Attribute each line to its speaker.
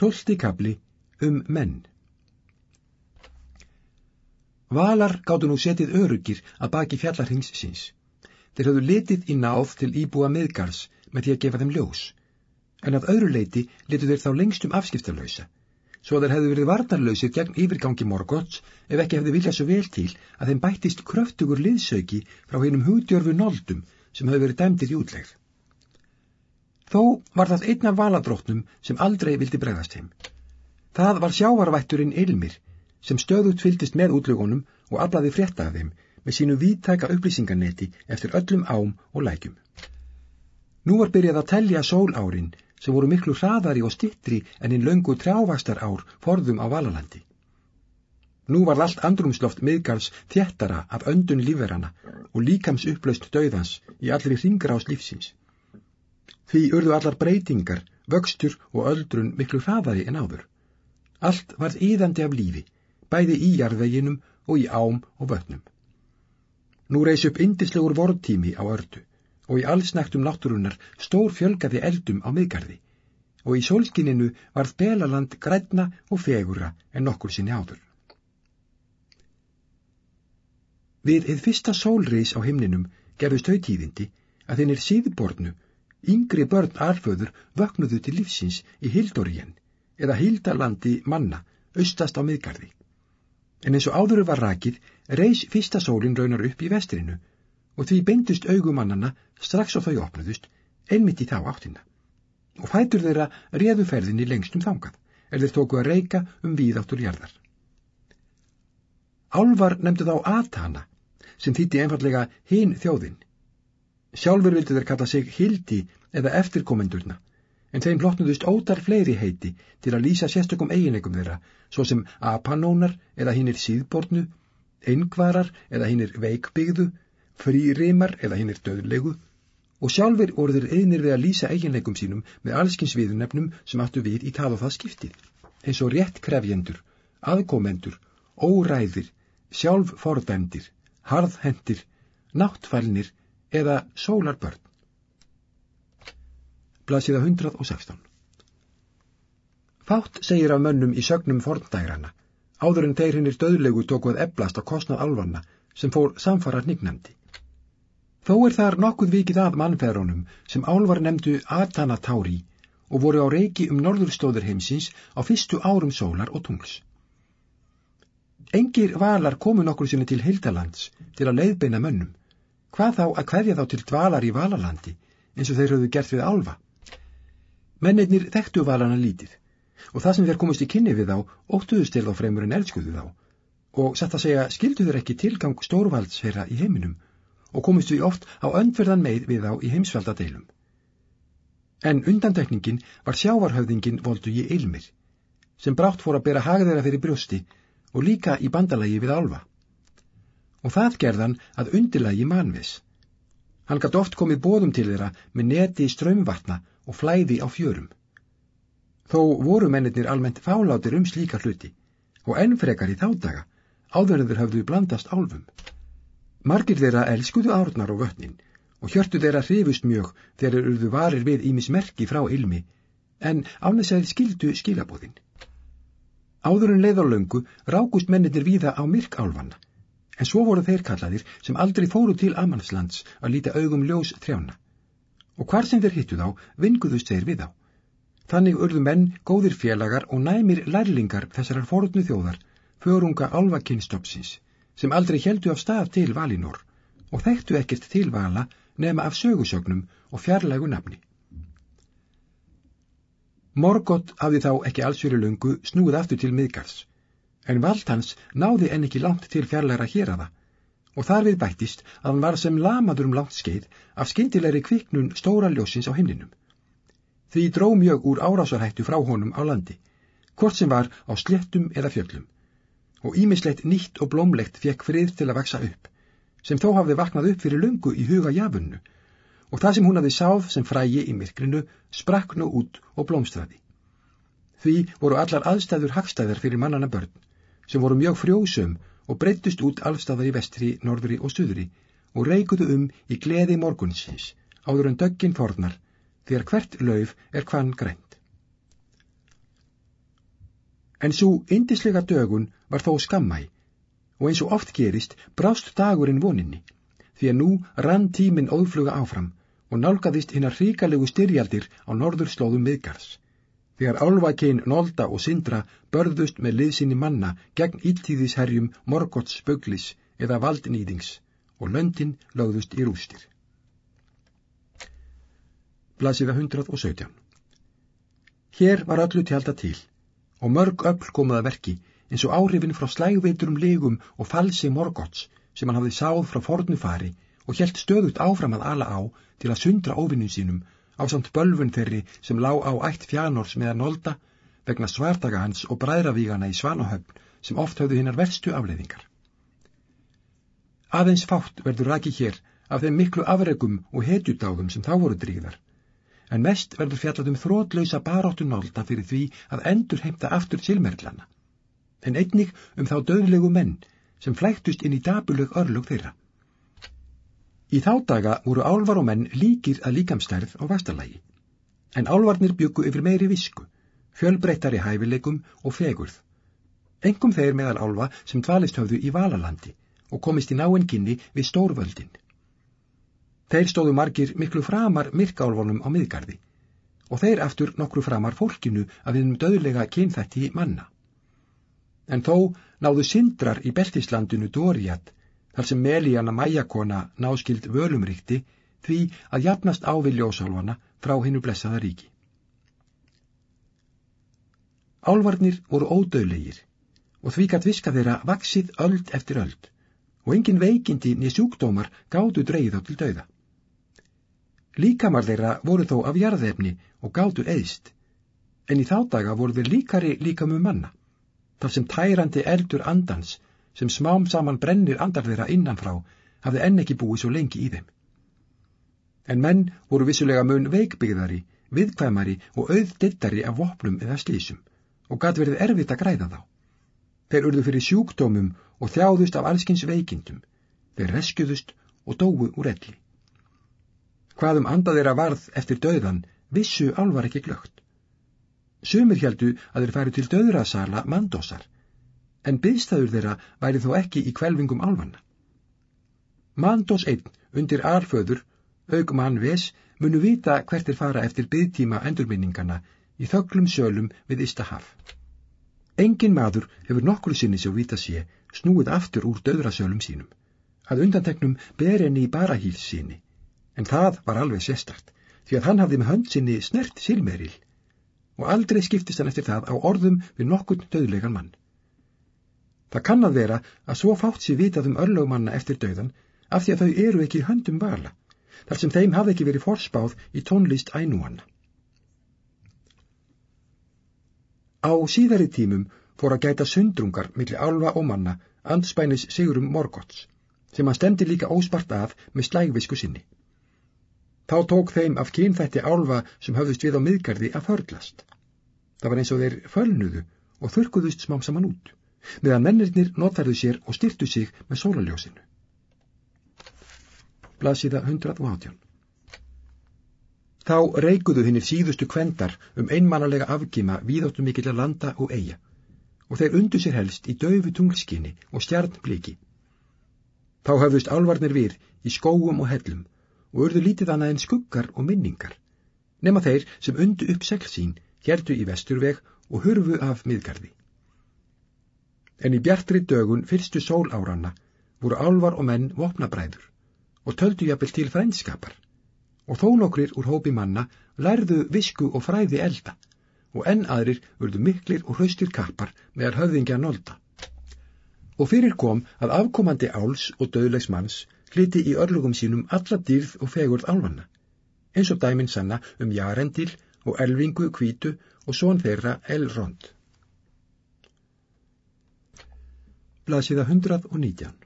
Speaker 1: Tólti kabli um menn. Valar gáttu nú setið örugir að baki fjallarhings síns. Þeir höfðu litið í náð til íbúa miðgars með því að gefa þeim ljós. En af öðru leiti litu þeir þá lengstum afskiptalösa. Svo þeir hefðu verið varnarlausir gegn yfirgangi morgots ef ekki hefði viljað svo vel til að þeim bættist kröftugur liðsauki frá heinum húdjörfu noldum sem hefðu verið dæmdir í útlegð. Þó var það einn af valadrótnum sem aldrei vildi bregðast heim. Það var sjávarvætturinn Ilmir sem stöðut fylgist með útlögunum og aflaði frétta af þeim með sínu víttæka upplýsingarneti eftir öllum ám og lækjum. Nú var byrjað að tellja sólárin sem voru miklu hraðari og stittri en einn löngu trjávastar ár forðum á Valalandi. Nú var allt andrumsloft miðgars þjættara af öndun lífverana og líkams upplaust döðans í allri ringráðs lífsins. Því urðu allar breytingar, vöxtur og öldrun miklu hraðari en áður. Allt varð íðandi af lífi, bæði í jarðveginum og í ám og vötnum. Nú reys upp indislegur vortími á ördu og í allsnæktum náttúrunar stór fjölgaði eldum á miðgarði og í sólskininu varð belaland grætna og fegura en nokkur sinni áður. Við eða fyrsta sólreis á himninum gefust auðtíðindi að þennir síðbornu, yngri börn alföður vöknuðu til lífsins í Hildoríen eða Hildalandi manna, austast á miðgarði. En eins og áðuru var rakið, reys fyrsta sólinn raunar upp í vestrinu og því beindust augumannana strax og þau opnuðust, einmitt í þá áttina. Og fætur þeirra réðu ferðinni lengstum þangað, er þeir tóku að reyka um víðáttur jarðar. Álvar nefndu þá Atana, sem þýtti einfallega hinn þjóðinn. Sjálfur vildu þeir kalla sig Hildi eða eftirkomendurna. En þeim hlotnuðust ótar fleiri heiti til að lýsa sérstökum eiginleikum þeirra, svo sem apanónar eða hinnir síðbornu, eingvarar eða hinnir veikbyggðu, frírimar eða hinnir döðlegu, og sjálfur þeir einir við að lýsa eiginleikum sínum með allskins viðunefnum sem áttu við í það og það skiptið, eins og rétt krefjendur, aðkomendur, óræðir, sjálf fordæmdir, harðhendir, náttfælnir eða sólarbörn blaðsíða 116. Fátt segir af mönnum í sögnum forndægrana, áður en þeir hinnir döðlegu tókuð eblast á kostnað alvanna sem fór samfara nýgnandi. Þó er þar nokkuð vikið að mannferðunum sem álvar nefndu Atana Tauri og voru á reiki um norðurstóður heimsins á fyrstu árum sólar og tungls. Engir valar komu nokkur sinni til Hildalands til að leiðbeina mönnum, hvað þá að hverja þá til dvalar í Valalandi eins og þeir höfðu gert við álva. Mennirnir þekktu valana lítið og það sem þeir komist í kynni við þá óttuðust til þá fremur en elskuðu þá og satt að segja skildu þeir ekki tilgang stórvaldsherra í heiminum og komist við oft á öndverðan meið við þá í heimsveldadeilum. En undantekningin var sjávarhöfðingin voldu í Ilmir sem brátt fór að bera hagðeira fyrir brjósti og líka í bandalagi við Alva. Og það gerðan að undilagi manvis. Hann gætt oft komið bóðum til þeirra með neti strömmvartna og flæði á fjörum. Þó voru mennir almennt fálátir um slíka hluti og ennfrekar í þádaga áðurður hafðu blandast álfum. Margir þeirra elskuðu árnar og vötnin og hjörtu þeirra hrifust mjög þegar urðu varir við ímis merki frá ilmi en áness að skildu skilabóðin. Áðurinn leiðarlöngu rákust mennir víða á myrkálfanna en svo voru þeir kallaðir sem aldrei fóru til Amanslands að líta augum ljós trjána og hvar sem þeir hittu þá, vinguðust þeir við þá. Þannig urðu menn góðir félagar og næmir lærlingar þessarar forutnu þjóðar, förunga álvakinnstopsins, sem aldrei heldu af stað til Valinor og þekktu ekkert til Vala nema af sögusögnum og fjarlægu nafni. Morgott hafði þá ekki allsjöru lungu snúið aftur til miðgars, en vald hans náði enn ekki langt til fjarlæra hér aða og þar við bættist að hann var sem lamadur um langt skeið af skindilegri kviknun stóra ljósins á himninum. Því dró mjög úr árásarhættu frá honum á landi, hvort sem var á slettum eða fjöllum, og ímislegt nýtt og blómlegt fekk frið til að vaksa upp, sem þó hafði vaknað upp fyrir lungu í huga jafunnu, og það sem hún hafði sáð sem frægi í myrkrinu sprakk nú út og blómstraði. Því voru allar aðstæður hagstæðar fyrir mannana börn, sem voru mjög frjósum og breyttust út alstaðar í vestri, norðri og suðri og reikuðu um í gleði morgunsins, áður en döggin fornar, þegar hvert lauf er hvann grænt. En svo indislega dögun var þó skammæ og eins og oft gerist brást dagurinn voninni því að nú rann tíminn óðfluga áfram og nálgæðist hinnar hríkalegu styrjaldir á norðurslóðum miðgars. Þegar álvakinn Nolda og Sindra börðust með liðsynni manna gegn íttíðisherjum Morgots Böglis eða Valdnýðings og löndin lögðust í rústir. Blasiða 117 Hér var öllu tjálta til og mörg öll komaða verki eins og áhrifin frá slægveiturum legum og falsi Morgots sem hann hafði sáð frá fornufari og helt stöðut áfram að ala á til að sundra óvinnum sínum á samt bölfun þeirri sem lá á ætt fjánors með að nolda vegna svartaga hans og bræðravígana í Svanahöfn sem oft höfðu hinnar verstu afleiðingar. Aðeins fátt verður raki hér af þeim miklu afregum og hetjudáðum sem þá voru dríðar, en mest verður fjallat um þrótlausa baróttu nolda fyrir því að endur heimta aftur silmerlana en einnig um þá döðlegu menn sem flæktust inn í dabulög örlög þeirra. Í þá daga voru álvar og menn líkir að líkamstærð á vastarlægi, en álvarnir byggu yfir meiri visku, fjölbreyttari hæfileikum og fegurð. Engum þeir meðal álva sem dvalist höfðu í Valalandi og komist í náenginni við stórvöldin. Þeir stóðu margir miklu framar myrkálvonum á miðgarði og þeir aftur nokkru framar fólkinu af þeim döðlega kynþætti manna en þó náðu syndrar í beltislandinu Dóriat, þar sem Melíana mæjakona náskild völumríkti, því að jafnast á við ljósálfana frá hinnu blessaða ríki. Álvarnir voru ódöðlegir og því gætt viska þeirra vaksið öld eftir öld og engin veikindi niður sjúkdómar gátu dreyð á til dauða. Líkamar þeirra voru þó af jarðefni og gátu eðst, en í þá daga voru þeir líkari líkamum manna þar sem tærandi eldur andans sem smám saman brennir andar þeirra innanfrá hafði enn ekki búið svo lengi í þeim. En menn voru vissulega mun veikbyggðari, viðkvæmari og auðdittari af vopnum eða slísum og gæti verið erfitt að græða þá. Þeir urðu fyrir sjúkdómum og þjáðust af allskins veikindum. Þeir reskuðust og dóu úr elli. Hvaðum anda þeirra varð eftir döðan vissu álvar ekki glögt. Sumir heldu að þeir færu til döðrasala mandósar, en byggstæður þeirra væri þó ekki í kvelvingum álfanna. Mandós einn undir alföður, aug mannves, munu vita hvert er fara eftir byggtíma endurminningana í þöglum sölum við Istahaf. Engin maður hefur nokkru sinni svo vita sé snúið aftur úr döðrasölum sínum, að undanteknum ber enni í barahýls síni, en það var alveg sérstakt, því að hann hafði með hönd sinni snert silmeril og aldrei skiptist hann eftir það á orðum við nokkurn döðlegan mann. Það kann að vera að svo fátt sér vitað um örlögumanna eftir döðan af því að þau eru ekki höndum vala, þar sem þeim hafi ekki verið forspáð í tónlist ænúanna. Á síðari tímum fór að gæta sundrungar millir álva og manna andspænis Sigurum Morgots, sem hann stemdi líka óspart að með slægvisku sinni. Þá tók þeim af kynþætti álva sem höfðust við á miðgarði að förglast. Það var eins og þeir fölnuðu og þurkuðust smám saman út, meðan mennirnir notfærðu sér og styrtu sig með sólaljósinu. Blasiða 118 Þá reikuðu hinnir síðustu kvendar um einmannalega afgima víðáttu mikillar landa og eiga og þeir undu sér helst í döfu tunglskinni og stjarnbliki. Þá höfðust álvarnir við í skóum og hellum og urðu lítið annað en skuggar og minningar, nema þeir sem undu upp segl sín hértu í vesturveg og hurfu af miðgarði. En í bjartri dögun fyrstu sóláranna voru álvar og menn vopnabræður og töldu jafnvel til frænskapar og þó nokkrir úr hópi manna lærðu visku og fræði elda og enn aðrir vördu miklir og hraustir kappar meðar höfðingja nolda. Og fyrir kom að afkomandi áls og döðlegs manns hliti í örlugum sínum alla dýrð og fegurð álvanna, eins og dæminn sanna um jarendil og elvingu kvítu og són þeirra elrond. Blasiða 119